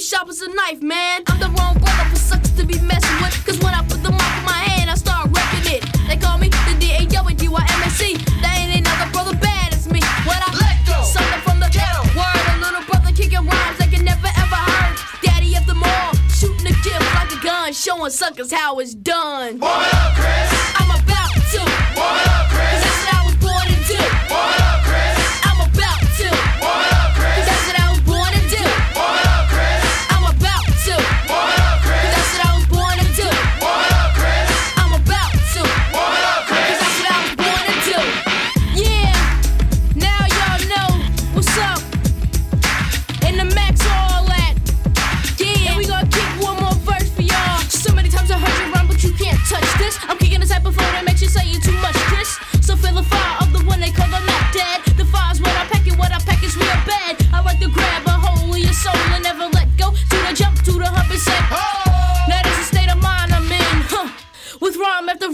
be sharp as a knife, man. I'm the wrong brother for suckers to be messing with. Cause when I put the mic in my hand, I start repping it. They call me the D-A-O and D-Y-M-A-C. There ain't another brother bad as me. What I let go. Something from the ghetto. Word, a little brother kicking rhymes like you never ever heard. Daddy of them all, shooting a gift like a gun, showing suckers how it's done. Warm it up, Kris. I'm about to.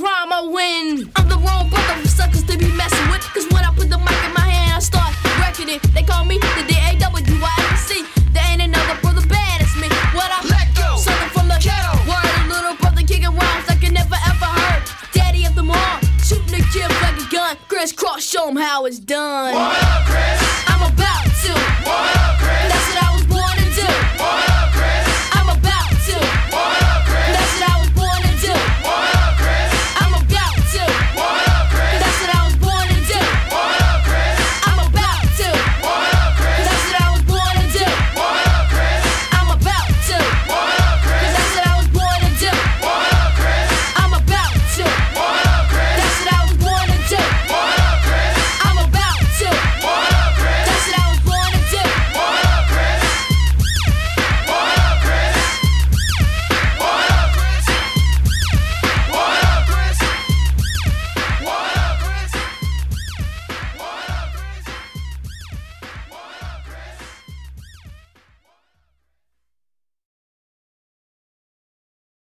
rhyme, I win. I'm the wrong brother for suckers to be messing with. Cause when I put the mic in my hand, I start wrecking it. They call me the D-A-W-I-C. There ain't another brother bad as me. What I let go, something from the ghetto. Word, a little brother kicking rhymes like I never ever heard. Daddy of them all, shooting the kid like a gun. Kris Kross, show him how it's done. What up, Kris? I'm about to.